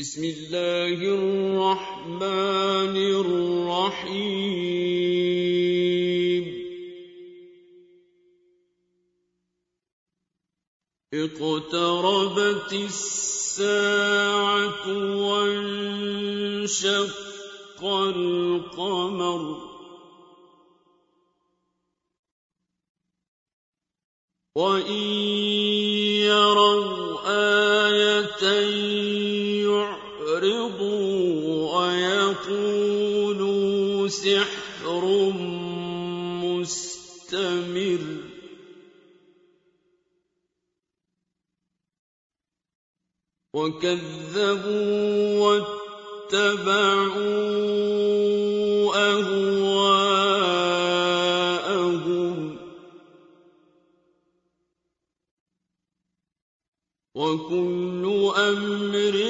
بسم الله الرحمن الرحيم. اقتربت الساعة وانشق القمر. وإن يروا آية يعرضوا ويقولوا سحر مستمر. وكذبوا واتبعوا أهواءهم. وكل أمر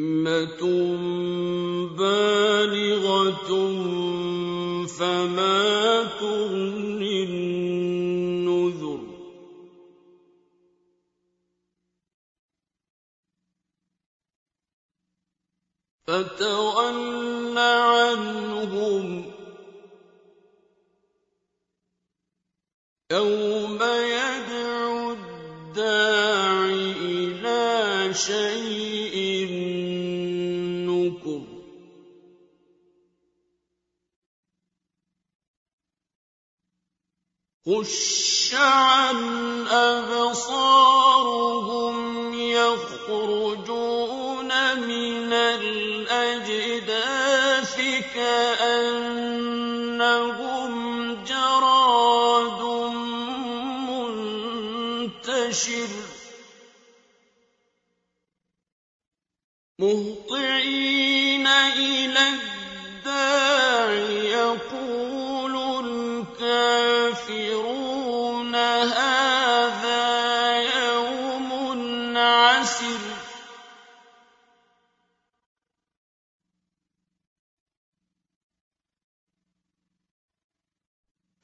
حِكْمَةٌ بَالِغَةٌ فَمَا تُغْنِ النُّذُرُ فَتَوَلَّ عَنْهُمْ يَوْمَ يَدْعُ الدَّاعِ إِلَىٰ شَيْءٍ خُشَّ عَنْ أَبْصَارُهُمْ يَخْرُجُونَ مِنَ الْأَجْدَاثِ كَأَنَّهُمْ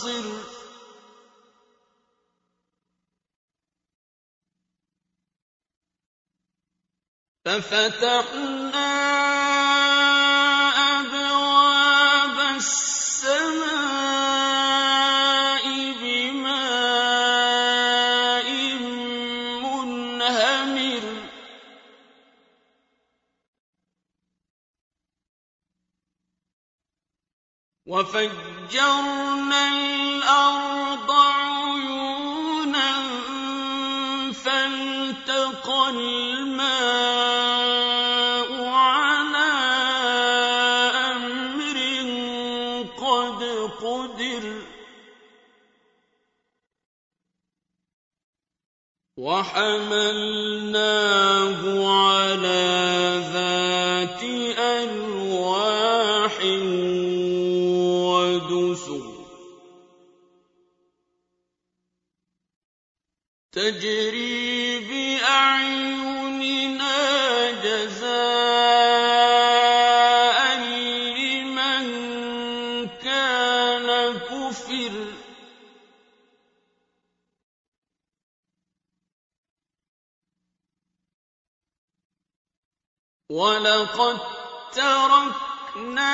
فَانتَصِرْ فَفَتَحْنَا وَفَجَّرْنَا الْأَرْضَ عُيُونًا فَالْتَقَى الْمَاءُ عَلَىٰ أَمْرٍ قَدْ قُدِرَ. وَحَمَلْنَاهُ عَلَىٰ تَجْرِي بِأَعْيُنِنَا جَزَاءً لِّمَن كَانَ كُفِرَ. وَلَقَد تَّرَكْنَاهَا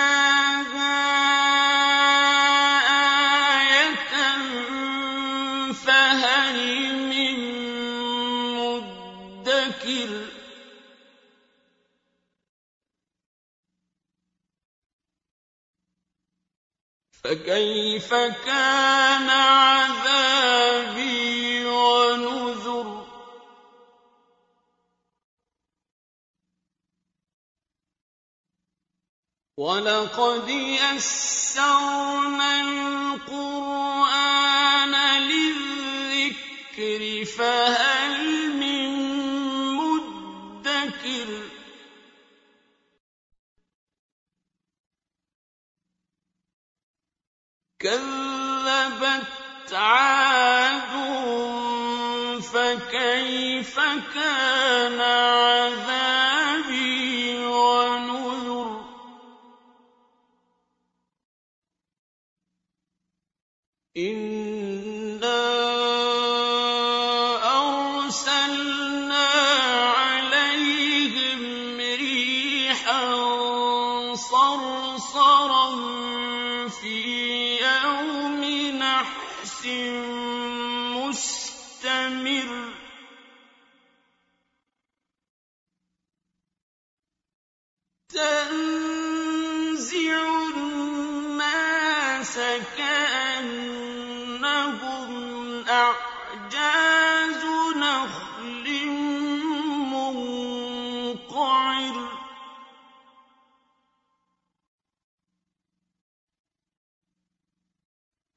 فكيف كان عذابي ونذر؟ ولقد يسرنا القرآن للذكر فهل كَذَّبَتْ عَادٌ فَكَيْفَ كَانَ عَذَابِي وَنُذُرِ؟ الناس كأنهم أعجاز نخل منقعر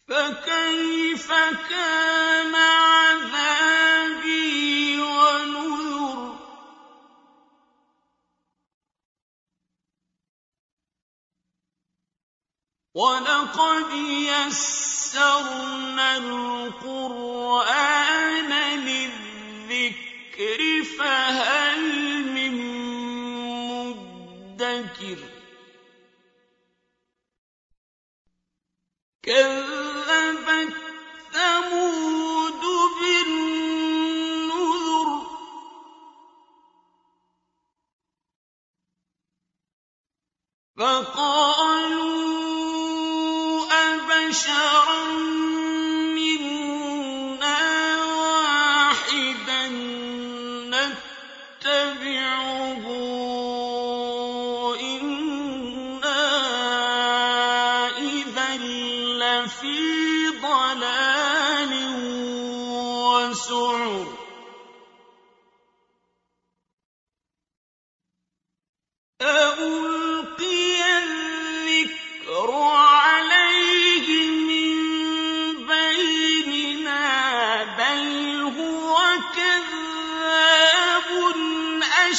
فكيف كان ولقد يسرنا القران للذكر فهل من مدكر كَذَّبَتْ ثَمُودُ بِالنُّذُرِ فَقَالُوا أَبَشَرًا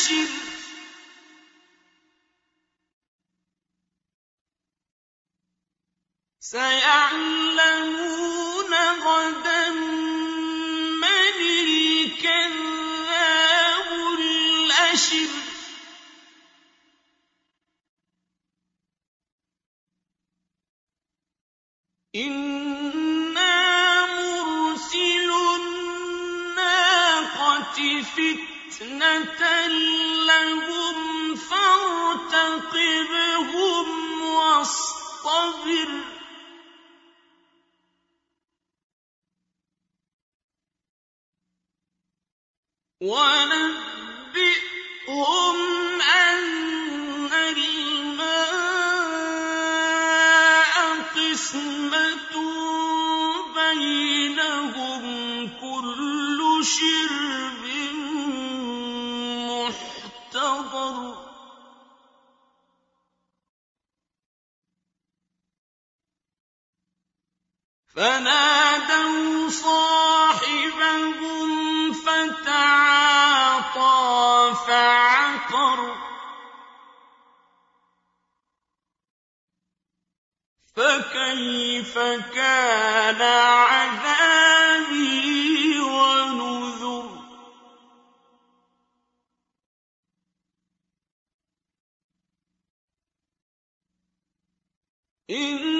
أَشِرٌ سَيَعْلَمُونَ غَدًا مَّنِ الْكَذَّابُ الْأَشِرُ. إِنَّا مُرْسِلُو النَّاقَةِ فِتْنَةً لَّهُمْ فَارْتَقِبْهُمْ وَاصْطَبِرْ. وَنَبِّئْهُمْ أَنَّ الْمَاءَ قِسْمَةٌ بَيْنَهُمْ ۖ كُلُّ شِرْبٍ. فَنَادَوْا صَاحِبَهُمْ فَتَعَاطَىٰ فَعَقَرَ فَكَيْفَ كَانَ عَذَابِي وَنُذُرِ إِنَّا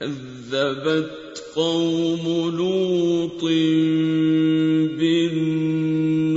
كَذَّبَتْ قَوْمُ لُوطٍ بِالنُّذُرِ.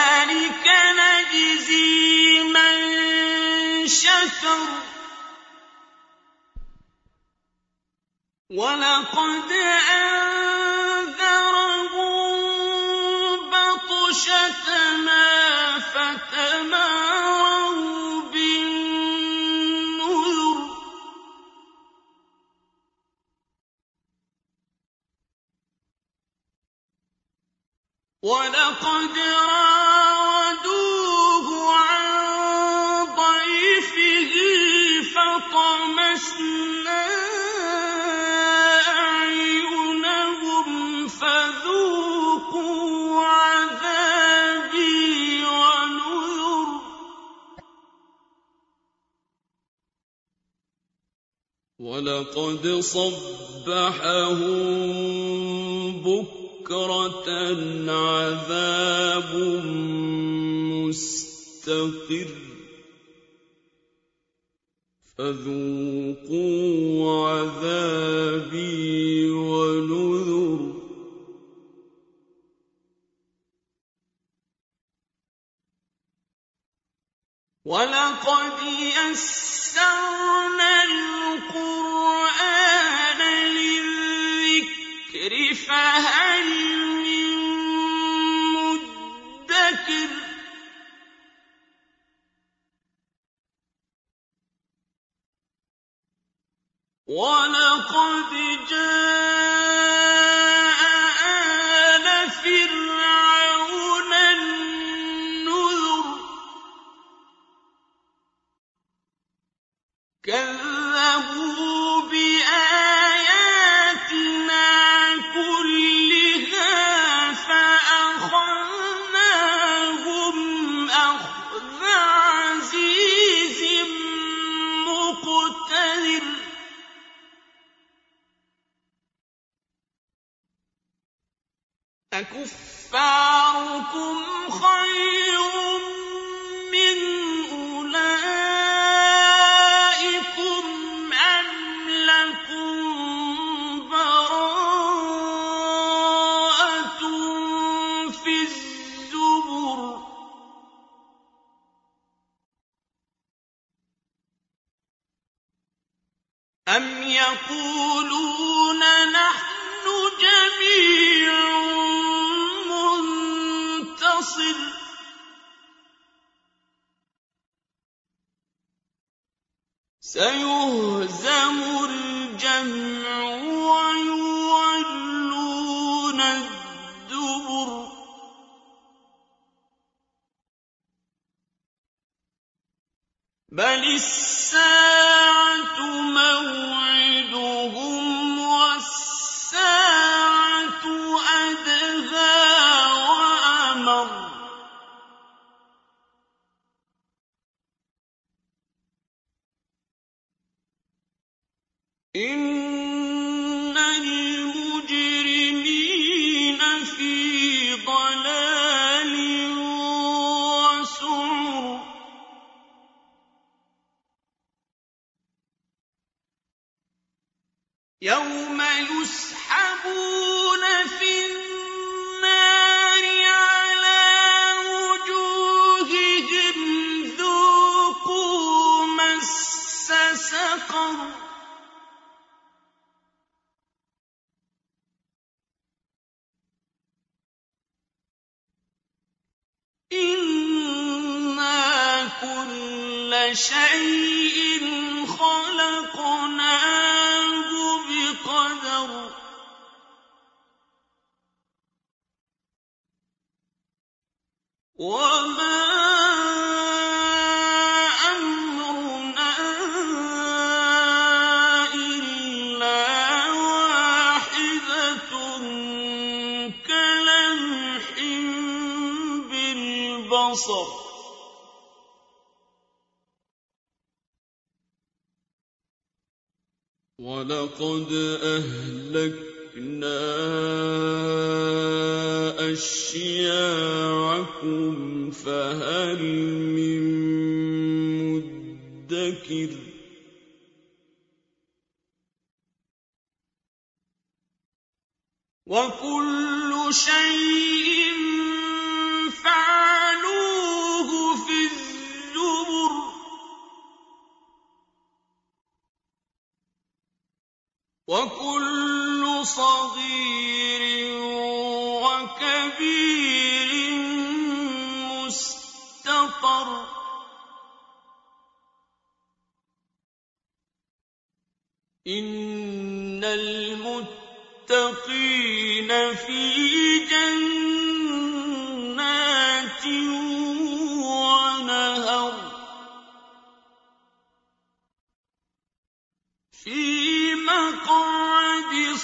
كَذَٰلِكَ نَجْزِي مَن شَكَرَ. وَلَقَدْ أَنذَرَهُم بَطْشَتَنَا فَتَمَارَوْا بِالنُّذُرِ. وَلَقَدْ وَلَقَدْ صَبَّحَهُم بُكْرَةً عَذَابٌ مُّسْتَقِرٌّ فَذُوقُوا عَذَابِي وَلَقَدْ جَاءَ أَكُفَّارُكُمْ خَيْرٌ سَيُهْزَمُ الْجَمْعُ إِنَّ شيء ولقد أهلكنا أشياعكم فهل من مدكر؟ وكل شيء وكل صغير وكبير مستطر. إن المتقين في جنات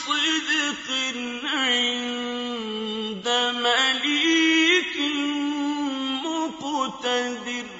صدق عند مليك مقتدر.